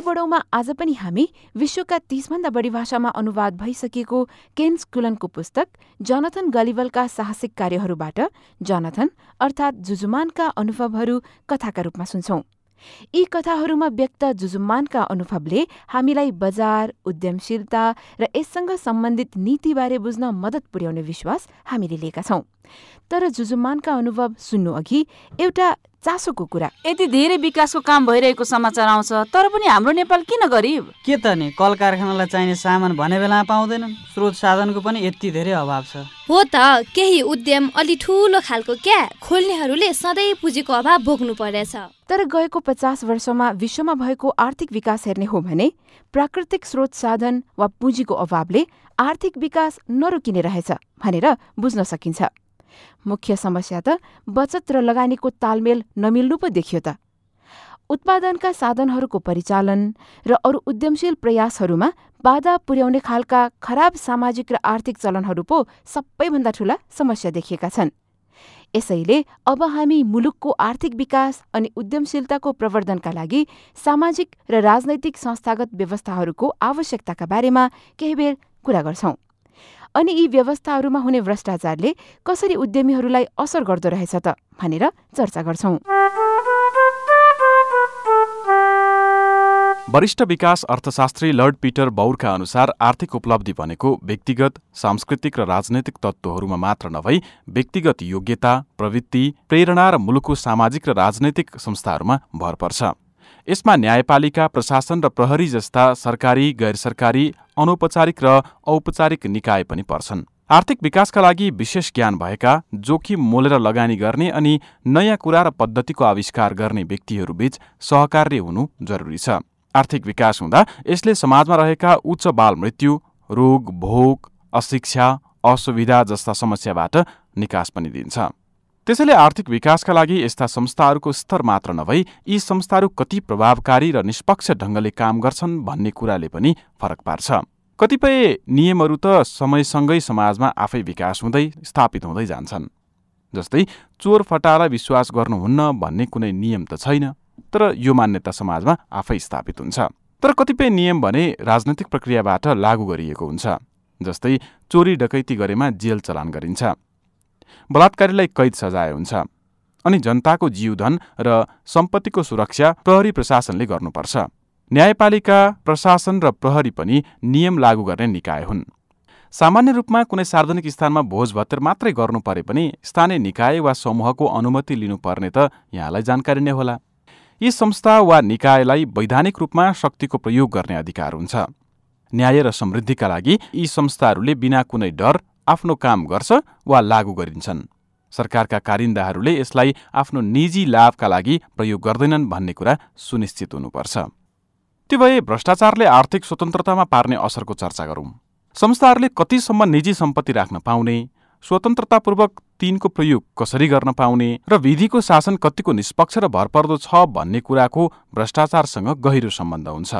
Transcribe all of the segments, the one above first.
बढौँमा आज पनि हामी विश्वका तीसभन्दा बढी भाषामा अनुवाद भइसकेको केन्स कुलनको पुस्तक जनथन गलिवलका साहसिक कार्यहरूबाट जनथन अर्थात् जुजुमानका अनुभवहरू कथाका रूपमा सुन्छौं। यी कथाहरूमा व्यक्त जुजुमानका अनुभवले हामीलाई बजार उद्यमशीलता र यससँग सम्बन्धित नीतिबारे बुझ्न मद्दत पुर्याउने विश्वास हामीले लिएका छौं। तर जुजुमानका अनुभव सुन्नु अघि एउटा चासोको कुरा। यति धेरै विकासको काम भइरहेको समाचार आउँछ तर पनि हाम्रो नेपाल किन गरिब? के त नि कल कारखानालाई चाहिने सामान भने बेला पाउँदैनन् स्रोत साधनको पनि यति धेरै अभाव छ। हो त केही उद्यम अलि ठुलो खालको क्या? खोल्नेहरूले सधैँ पुँजीको अभाव भोग्नु परेछ तर गएको पचास वर्षमा विश्वमा भएको आर्थिक विकास हेर्ने हो भने प्राकृतिक स्रोत साधन वा पुँजीको अभावले आर्थिक विकास नरोकिने रहेछ भनेर बुझ्न सकिन्छ। मुख्य समस्या त बचत र लगानीको तालमेल नमिल्नु पो देखियो त। उत्पादनका साधनहरूको परिचालन र अरू उद्यमशील प्रयासहरूमा बाधा पुर्याउने खालका खराब सामाजिक र आर्थिक चलनहरू पो सबैभन्दा ठूला समस्या देखिएका छन्। यसैले अब हामी मुलुकको आर्थिक विकास अनि उद्यमशीलताको प्रवर्धनका लागि सामाजिक र राजनैतिक संस्थागत व्यवस्थाहरूको आवश्यकताका बारेमा केही बेर कुरा गर्छौं। अनि यी व्यवस्थाहरूमा हुने भ्रष्टाचारले कसरी उद्यमीहरूलाई असर गर्दो रहेछ त भनेर चर्चा गर्छौं। वरिष्ठ विकास अर्थशास्त्री लर्ड पिटर बौरका अनुसार आर्थिक उपलब्धि भनेको व्यक्तिगत सांस्कृतिक र राजनैतिक तत्त्वहरूमा मात्र नभई व्यक्तिगत योग्यता प्रवृत्ति प्रेरणा र मुलुकको सामाजिक र राजनैतिक संस्थाहरूमा भर पर्छ। यसमा न्यायपालिका प्रशासन र प्रहरी जस्ता सरकारी गैर सरकारी अनौपचारिक र औपचारिक निकाय पनि पर्छन्। आर्थिक विकासका लागि विशेष ज्ञान भएका जोखिम मोलेर लगानी गर्ने अनि नयाँ कुरा र पद्धतिको आविष्कार गर्ने व्यक्तिहरूबीच सहकार्य हुनु जरुरी छ। आर्थिक विकास हुँदा यसले समाजमा रहेका उच्च बाल मृत्यु रोग भोग अशिक्षा असुविधा जस्ता समस्याबाट निकास पनि दिन्छ। त्यसैले आर्थिक विकासका लागि यस्ता संस्थाहरूको स्तर मात्र नभई यी संस्थाहरू कति प्रभावकारी र निष्पक्ष ढङ्गले काम गर्छन् भन्ने कुराले पनि फरक पार्छ। कतिपय नियमहरू त समयसँगै समाजमा आफै विकास हुँदै स्थापित हुँदै जान्छन् जस्तै चोर फटालाई विश्वास गर्नुहुन्न भन्ने कुनै नियम त छैन तर यो मान्यता समाजमा आफै स्थापित हुन्छ। तर कतिपय नियम भने राजनैतिक प्रक्रियाबाट लागू गरिएको हुन्छ जस्तै चोरी डकैती गरेमा जेल चलान गरिन्छ। बलात्कारीलाई कैद सजाय हुन्छ अनि जनताको जीवधन र सम्पत्तिको सुरक्षा प्रहरी प्रशासनले गर्नुपर्छ। न्यायपालिका प्रशासन र प्रहरी पनि नियम लागू गर्ने निकाय हुन्। सामान्य रूपमा कुनै सार्वजनिक स्थानमा भोज भत्तर मात्रै गर्नु परे पनि स्थानीय निकाय वा समूहको अनुमति लिनुपर्ने त यहाँलाई जानकारी नै होला। यी संस्था वा निकायलाई वैधानिक रूपमा शक्तिको प्रयोग गर्ने अधिकार हुन्छ। न्याय र समृद्धिका लागि यी संस्थाहरूले बिना कुनै डर आफ्नो काम गर्छ वा लागू गरिन्छन्। सरकारका कारिन्दाहरूले यसलाई आफ्नो निजी लाभका लागि प्रयोग गर्दैनन् भन्ने कुरा सुनिश्चित हुनुपर्छ। त्यो भए भ्रष्टाचारले आर्थिक स्वतन्त्रतामा पार्ने असरको चर्चा गरौं। संस्थाहरूले कतिसम्म निजी सम्पत्ति राख्न पाउने स्वतन्त्रतापूर्वक तिनको प्रयोग कसरी गर्न पाउने र विधिको शासन कतिको निष्पक्ष र भरपर्दो छ भन्ने कुराको भ्रष्टाचारसँग गहिरो सम्बन्ध हुन्छ।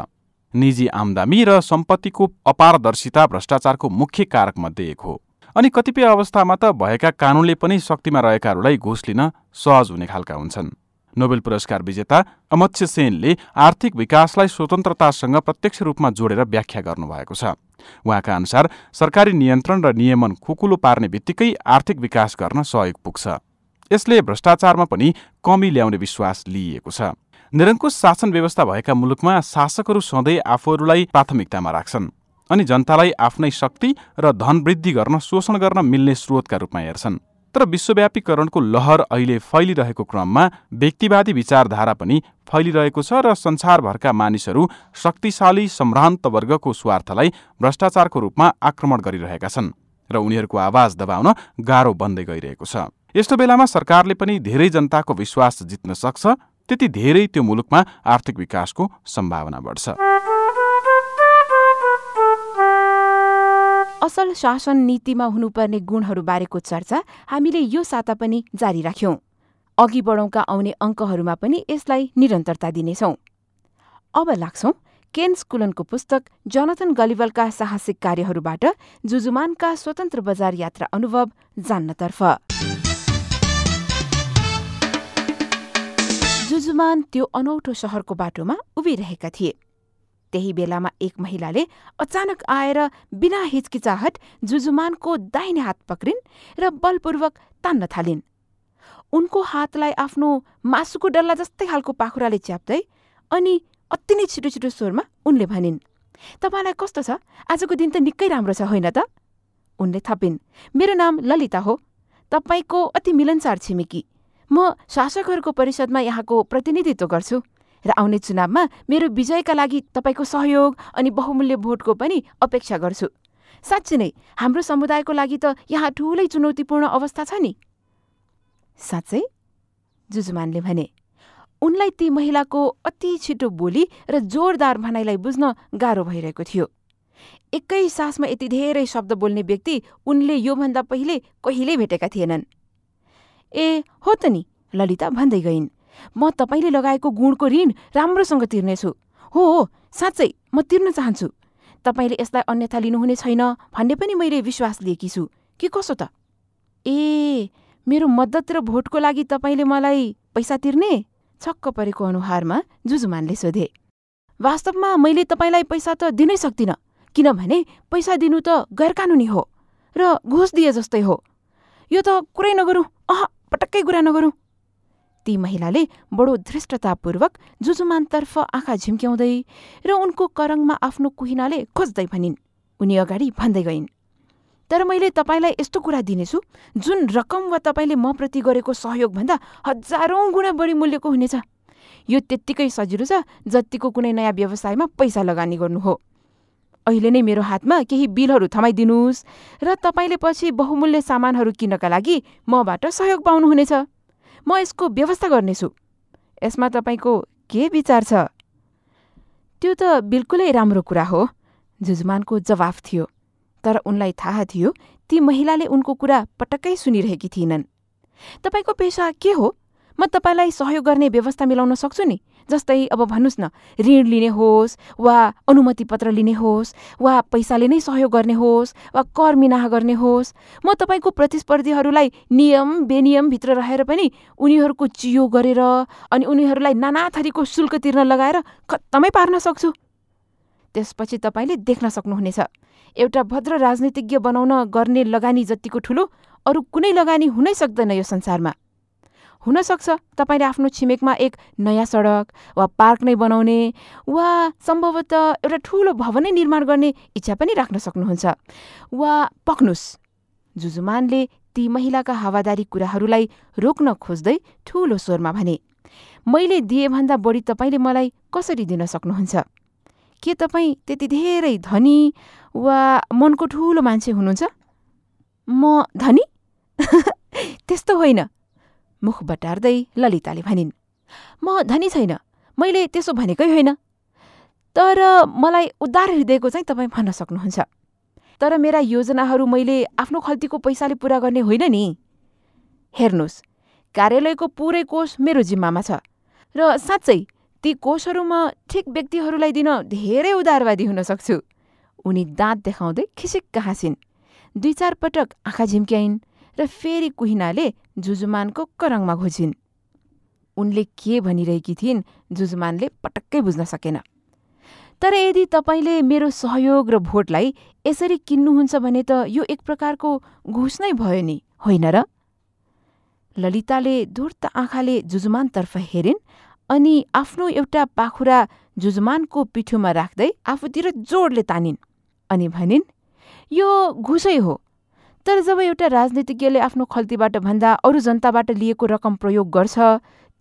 निजी आमदामी र सम्पत्तिको अपारदर्शिता भ्रष्टाचारको मुख्य कारक मध्ये एक हो। अनि कतिपय अवस्थामा त भएका कानूनले पनि शक्तिमा रहेकाहरूलाई घुस लिन सहज हुने खालका हुन्छन्। नोबेल पुरस्कार विजेता अमत्स्य सेनले आर्थिक विकासलाई स्वतन्त्रतासँग प्रत्यक्ष रूपमा जोडेर व्याख्या गर्नुभएको छ। उहाँका अनुसार सरकारी नियन्त्रण र नियमन खुकुलो पार्ने बित्तिकै आर्थिक विकास गर्न सहयोग पुग्छ। यसले भ्रष्टाचारमा पनि कमी ल्याउने विश्वास लिइएको छ। निरङ्कुश शासन व्यवस्था भएका मुलुकमा शासकहरू सधैँ आफूहरूलाई प्राथमिकतामा राख्छन्। अनि जनतालाई आफ्नै शक्ति र धन वृद्धि गर्न शोषण गर्न मिल्ने स्रोतका रूपमा हेर्छन्। तर विश्वव्यापीकरणको लहर अहिले फैलिरहेको क्रममा व्यक्तिवादी विचारधारा पनि फैलिरहेको छ र संसारभरका मानिसहरू शक्तिशाली सम्भ्रान्त वर्गको स्वार्थलाई भ्रष्टाचारको रूपमा आक्रमण गरिरहेका छन् र उनीहरूको आवाज दबाउन गाह्रो बन्दै गइरहेको छ। यस्तो बेलामा सरकारले पनि धेरै जनताको विश्वास जित्न सक्छ त्यति धेरै त्यो मुलुकमा आर्थिक विकासको सम्भावना बढ्छ। असल शासन नीतिमा हुनुपर्ने गुणहरूबारेको चर्चा हामीले यो साता पनि जारी राख्यौं। अघि बढौँका आउने अङ्कहरूमा पनि यसलाई निरन्तरता दिनेछौं। अब लाग्छौं केन स्कुलनको पुस्तक जनथन गलिवलका साहसिक कार्यहरूबाट जुजुमानका स्वतन्त्र बजार यात्रा अनुभव जान्नतर्फ। जुजुमान त्यो अनौठो शहरको बाटोमा उभिरहेका थिए। त्यही बेलामा एक महिलाले अचानक आएर बिना हिचकिचाहट जुजुमानको दाहिने हात पक्रिन् र बलपूर्वक तान्न थालिन्। उनको हातलाई आफ्नो मासुको डल्ला जस्तै खालको पाखुराले च्याप्दै अनि अति नै छिटो छिटो स्वरमा उनले भनिन् तपाईँलाई कस्तो छ? आजको दिन त निकै राम्रो छ होइन त? उनले थपिन् मेरो नाम ललिता हो। तपाईँको अति मिलनसार छिमेकी। म शासकहरूको परिषदमा यहाँको प्रतिनिधित्व गर्छु। र आउने चुनावमा मेरो विजयका लागि तपाईँको सहयोग अनि बहुमूल्य भोटको पनि अपेक्षा गर्छु। साँच्चै नै हाम्रो समुदायको लागि त यहाँ ठूलै चुनौतीपूर्ण अवस्था छ नि। साँच्चै? जुजुमानले भने उनलाई ती महिलाको अति छिटो बोली र जोरदार भनाइलाई बुझ्न गाह्रो भइरहेको थियो। एकै सासमा यति धेरै शब्द बोल्ने व्यक्ति उनले योभन्दा पहिले कहिल्यै भेटेका थिएनन्। ए हो त नि ललिता भन्दै गइन्। म तपाईँले लगाएको गुणको ऋण राम्रोसँग तिर्नेछु। हो हो साँच्चै म तिर्न चाहन्छु। तपाईँले यसलाई अन्यथा लिनुहुने छैन भन्ने पनि मैले विश्वास लिएकी छु के कसो त? ए मेरो मद्दत र भोटको लागि तपाईँले मलाई पैसा तिर्ने? छक्क परेको अनुहारमा जुजुमानले सोधे। वास्तवमा मैले तपाईँलाई पैसा त दिनै सक्दिनँ किनभने पैसा दिनु त गैरकानुनी हो र घुस दिए जस्तै हो। यो त कुरै नगरौँ अह पटक्कै कुरा नगरौँ। ती महिलाले बडो धृष्टतापूर्वक जुजुमानतर्फ आँखा झिम्क्याउँदै र उनको करङमा आफ्नो कुहिनाले खोज्दै भनिन् उनी अगाडि भन्दै गइन्। तर मैले तपाईँलाई यस्तो कुरा दिनेछु जुन रकम वा तपाईँले म प्रति गरेको सहयोगभन्दा हजारौँ गुणा बढी मूल्यको हुनेछ। यो त्यत्तिकै सजिलो छ जतिको कुनै नयाँ व्यवसायमा पैसा लगानी गर्नु हो। अहिले नै मेरो हातमा केही बिलहरू थमाइदिनुहोस् र तपाईँले पछि बहुमूल्य सामानहरू किन्नका लागि मबाट सहयोग पाउनुहुनेछ। म यसको व्यवस्था गर्नेछु। यसमा तपाईँको के विचार छ? त्यो त बिल्कुलै राम्रो कुरा हो जुजमानको जवाफ थियो। तर उनलाई थाहा थियो ती महिलाले उनको कुरा पटक्कै सुनिरहेकी थिइनन् तपाईँको पेसा के हो? म तपाईँलाई सहयोग गर्ने व्यवस्था मिलाउन सक्छु नि। जस्तै अब भन्नुहोस् न ऋण लिने होस् वा अनुमति पत्र लिने होस् वा पैसाले नै सहयोग गर्ने होस् वा कर मिनाह गर्ने होस् म तपाईँको प्रतिस्पर्धीहरूलाई नियम बेनियमभित्र रहेर पनि उनीहरूको चियो गरेर अनि उनीहरूलाई नाना थरीको शुल्क तिर्न लगाएर खत्तमै पार्न सक्छु। त्यसपछि तपाईँले देख्न सक्नुहुनेछ। एउटा भद्र राजनीतिज्ञ बनाउन गर्ने लगानी जतिको ठुलो अरू कुनै लगानी हुनै सक्दैन यो संसारमा। हुन सक्छ तपाईँले आफ्नो छिमेकमा एक नयाँ सडक वा पार्क नै बनाउने वा सम्भवतः एउटा ठुलो भवनै निर्माण गर्ने इच्छा पनि राख्न सक्नुहुन्छ। वा पक्नुहोस् जुजुमानले ती महिलाका हावादारी कुराहरूलाई रोक्न खोज्दै ठूलो स्वरमा भने मैले दिएभन्दा बढी तपाईँले मलाई कसरी दिन सक्नुहुन्छ? के तपाईँ त्यति धेरै धनी वा मनको ठुलो मान्छे हुनुहुन्छ? म धनी? त्यस्तो होइन। मुख बटार्दै ललिताले भनिन् म धनी छैन मैले त्यसो भनेकै होइन। तर मलाई उद्धार हृदयको चाहिँ तपाईँ भन्न सक्नुहुन्छ। तर मेरा योजनाहरू मैले आफ्नो खल्तीको पैसाले पुरा गर्ने होइन नि। हेर्नुहोस् कार्यालयको पुरै कोष मेरो जिम्मामा छ र साँच्चै ती कोषहरू म ठिक व्यक्तिहरूलाई दिन धेरै उदारवादी हुन सक्छु। उनी दाँत देखाउँदै खिसिक्क हाँसिन्। दुई चार पटक आँखा झिम्क्याइन्। र फेरि कुहिनाले जुजुमानको करङमा घोजिन् उनले के भनिरहेकी थिइन् जुजुमानले पटक्कै बुझ्न सकेन। तर यदि तपाईँले मेरो सहयोग र भोटलाई यसरी किन्नुहुन्छ भने त यो एक प्रकारको घुस नै भयो नि होइन र? ललिताले धुर्त आँखाले जुजुमानतर्फ हेरिन् अनि आफ्नो एउटा पाखुरा जुजुमानको पिठोमा राख्दै आफूतिर जोडले तानिन् अनि भनिन् यो घुसै हो। तर जब एउटा राजनीतिज्ञले आफ्नो खल्तीबाट भन्दा अरू जनताबाट लिएको रकम प्रयोग गर्छ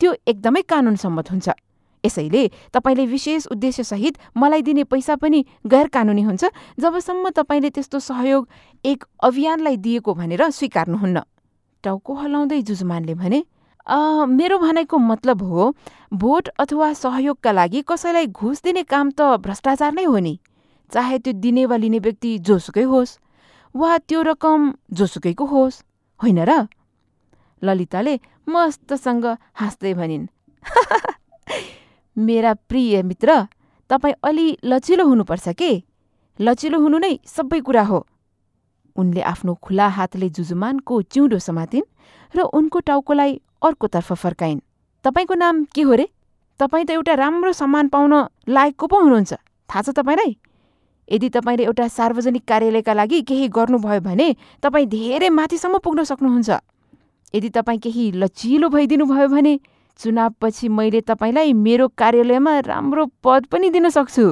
त्यो एकदमै कानुन सम्मत हुन्छ। यसैले तपाईँले विशेष उद्देश्यसहित मलाई दिने पैसा पनि गैर कानुनी हुन्छ जबसम्म तपाईँले त्यस्तो सहयोग एक अभियानलाई दिएको भनेर स्वीकार्नुहुन्न। टाउको हलाउँदै जुजुमानले भने मेरो भनाइको मतलब हो भोट अथवा सहयोगका लागि कसैलाई घुस दिने काम त भ्रष्टाचार नै हो नि। चाहे त्यो दिने वा लिने व्यक्ति जोसुकै होस्। वा त्यो रकम जोसुकैको होस् होइन र? ललिताले मस्तसँग हाँस्दै भनिन् मेरा प्रिय मित्र तपाईँ अलि लचिलो हुनुपर्छ के? लचिलो हुनु नै सबै कुरा हो। उनले आफ्नो खुला हातले जुजुमानको चिउँडो समातिन् र उनको टाउकोलाई अर्कोतर्फ फर्काइन्। तपाईँको नाम के हो रे? तपाईँ त एउटा राम्रो सम्मान पाउन लायकको पो हुनुहुन्छ। थाहा छ तपाईँलाई? यदि तपाईँले एउटा सार्वजनिक कार्यालयका लागि केही गर्नुभयो भने तपाईँ धेरै माथिसम्म पुग्न सक्नुहुन्छ। यदि तपाईँ केही लचिलो भइदिनु भयो भने चुनावपछि मैले तपाईँलाई मेरो कार्यालयमा राम्रो पद पनि दिन सक्छु।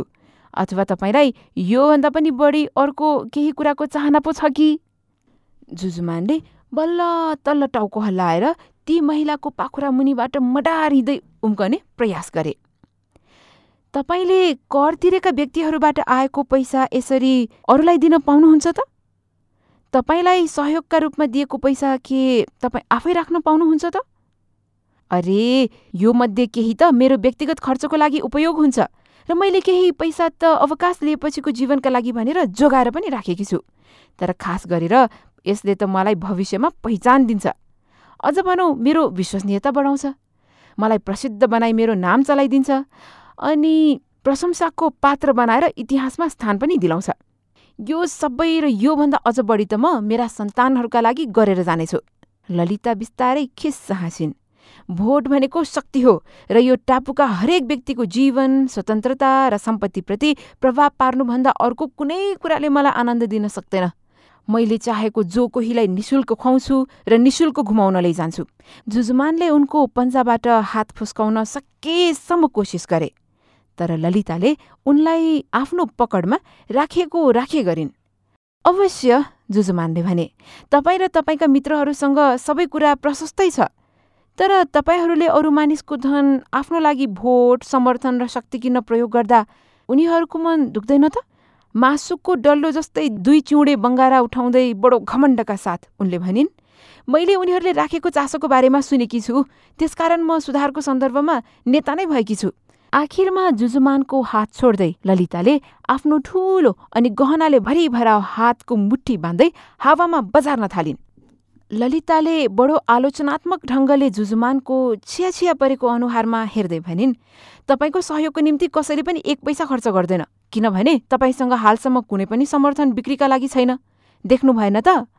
अथवा तपाईँलाई योभन्दा पनि बढी अर्को केही कुराको चाहना पो छ कि? जुजुमानले बल्ल तल्ल टाउको हल्लाएर ती महिलाको पाखुरा मुनिबाट मडारिँदै उम्कने प्रयास गरे। तपाईँले कर तिरेका व्यक्तिहरूबाट आएको पैसा यसरी अरूलाई दिन पाउनुहुन्छ त? तपाईँलाई सहयोगका रूपमा दिएको पैसा के तपाईँ आफै राख्न पाउनुहुन्छ त? अरे यो मध्ये केही त मेरो व्यक्तिगत खर्चको लागि उपयोग हुन्छ र मैले केही पैसा त अवकाश लिएपछिको जीवनका लागि भनेर जोगाएर पनि राखेकी छु। तर खास गरेर यसले त मलाई भविष्यमा पहिचान दिन्छ। अझ भनौँ मेरो विश्वसनीयता बढाउँछ। मलाई प्रसिद्ध बनाई मेरो नाम चलाइदिन्छ। अनि प्रशंसाको पात्र बनाएर इतिहासमा स्थान पनि दिलाउँछ। यो सबै र योभन्दा अझ बढी त म मेरा सन्तानहरूका लागि गरेर जानेछु। ललिता बिस्तारै खिस्स हाँसिन्। भोट भनेको शक्ति हो र यो टापुका हरेक व्यक्तिको जीवन स्वतन्त्रता र सम्पत्तिप्रति प्रभाव पार्नुभन्दा अर्को कुनै कुराले मलाई आनन्द दिन सक्दैन। मैले चाहेको जो कोहीलाई निशुल्क खुवाउँछु र निशुल्क घुमाउन लैजान्छु जुजुमानले उनको पन्जाबाट हात फुस्काउन सकेसम्म कोसिस गरे। तर ललिताले उनलाई आफ्नो पकडमा राखेको राखे गरिन्। अवश्य जुजुमानले भने तपाईँ र तपाईँका मित्रहरूसँग सबै कुरा प्रशस्तै छ तर तपाईँहरूले अरू मानिसको धन आफ्नो लागि भोट समर्थन र शक्ति किन्न प्रयोग गर्दा उनीहरूको मन दुख्दैन त? मासुको डल्लो जस्तै दुई चिउँडे बङ्गारा उठाउँदै बडो घमण्डका साथ उनले भनिन् मैले उनीहरूले राखेको चासोको बारेमा सुनेकी छु त्यसकारण म सुधारको सन्दर्भमा नेता नै भएकी छु। आखिरमा जुजुमानको हात छोड्दै ललिताले आफ्नो ठूलो अनि गहनाले भरिभरा हातको मुठी बाँध्दै हावामा बजार्न थालिन्। ललिताले बडो आलोचनात्मक ढङ्गले जुजुमानको छिया छिया परेको अनुहारमा हेर्दै भनिन् तपाईँको सहयोगको निम्ति कसैले पनि एक पैसा खर्च गर्दैन किनभने तपाईँसँग हालसम्म कुनै पनि समर्थन बिक्रीका लागि छैन। देख्नु भएन त?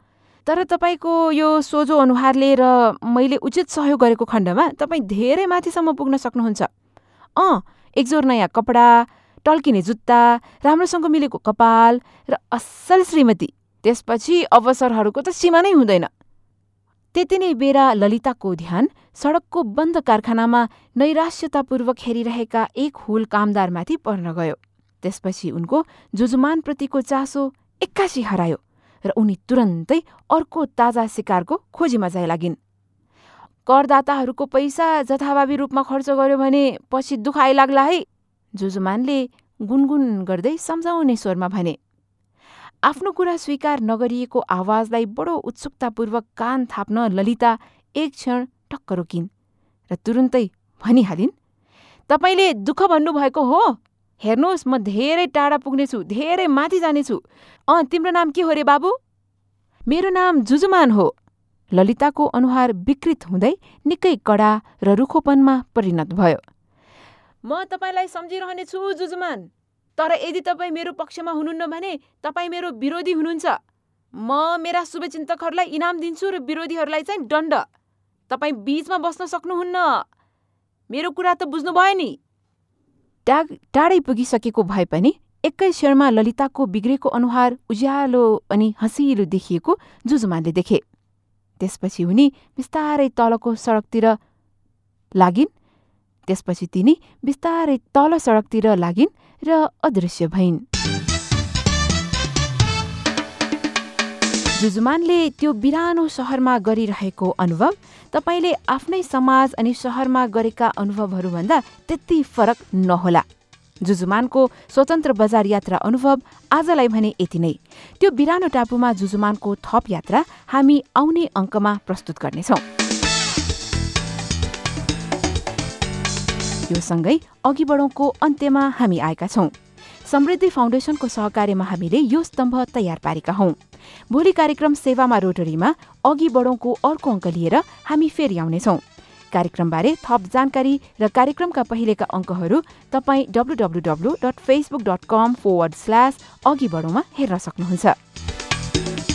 तर तपाईँको यो सोझो अनुहारले र मैले उचित सहयोग गरेको खण्डमा तपाईँ धेरै माथिसम्म पुग्न सक्नुहुन्छ। अँ एकजोर नयाँ कपडा टल्किने जुत्ता राम्रोसँग मिलेको कपाल र असल श्रीमती। त्यसपछि अवसरहरूको त सीमा नै हुँदैन। त्यति नै बेला ललिताको ध्यान सडकको बन्द कारखानामा नैराश्यतापूर्वक हेरिरहेका एक हुल कामदारमाथि पर्न गयो। त्यसपछि उनको जुजुमानप्रतिको चासो एक्कासी हरायो र उनी तुरन्तै अर्को ताजा शिकारको खोजीमा जाय लागिन् करदाताहरूको पैसा जथाभावी रूपमा खर्च गर्यो भने पछि दुःख आइलाग्ला है। जुजुमानले गुनगुन गर्दै सम्झाउने स्वरमा भने आफ्नो कुरा स्वीकार नगरिएको आवाजलाई बडो उत्सुकतापूर्वक कान थाप्न ललिता एक क्षण टक्क रोकिन् र तुरुन्तै भनिहालिन् तपाईँले दुःख भन्नुभएको हो? हेर्नुहोस् म धेरै टाढा पुग्नेछु धेरै माथि जानेछु। अँ तिम्रो नाम के हो रे बाबु? मेरो नाम जुजुमान हो। ललिताको अनुहार विकृत हुँदै निकै कडा र रुखोपनमा परिणत भयो। म तपाईँलाई सम्झिरहनेछु जुजुमान। तर यदि तपाईँ मेरो पक्षमा हुनुहुन्न भने तपाईँ मेरो विरोधी हुनुहुन्छ। म मेरा शुभचिन्तकहरूलाई इनाम दिन्छु र विरोधीहरूलाई चाहिँ दण्ड। तपाईँ बीचमा बस्न सक्नुहुन्न। मेरो कुरा त बुझ्नुभयो नि। ट्याग टाढै पुगिसकेको भए पनि एकै क्षणमा ललिताको बिग्रेको अनुहार उज्यालो अनि हँसिलो देखिएको जुजुमानले देखे। त्यसपछि उनी बिस्तारै तलको सडकतिर लागिन्। त्यसपछि तिनी बिस्तारै तल सडकतिर लागिन् र अदृश्य भइन्। जुजुमानले त्यो बिरानो सहरमा गरिरहेको अनुभव तपाईँले आफ्नै समाज अनि सहरमा गरेका अनुभवहरूभन्दा त्यति फरक नहोला। जुजुमानको स्वतन्त्र बजार यात्रा अनुभव आजलाई भने यति नै। त्यो बिरानो टापुमा जुजुमानको थप यात्रा हामी आउने अङ्कमा प्रस्तुत गर्नेछौँ। यो सँगै अघि बढौँको अन्त्यमा हामी आएका छौँ। समृद्धि फाउन्डेसनको सहकार्यमा हामीले यो स्तम्भ तयार पारेका हौं। भोलि कार्यक्रम सेवामा रोटरीमा अघि बढौँको अर्को अङ्क लिएर हामी फेरि आउनेछौँ। कार्यक्रमबारे थप जानकारी र कार्यक्रमका पहिलेका अङ्कहरू तपाईँ W W W dot Facebook dot com forward slash अघि बढौँमा हेर्न सक्नुहुन्छ।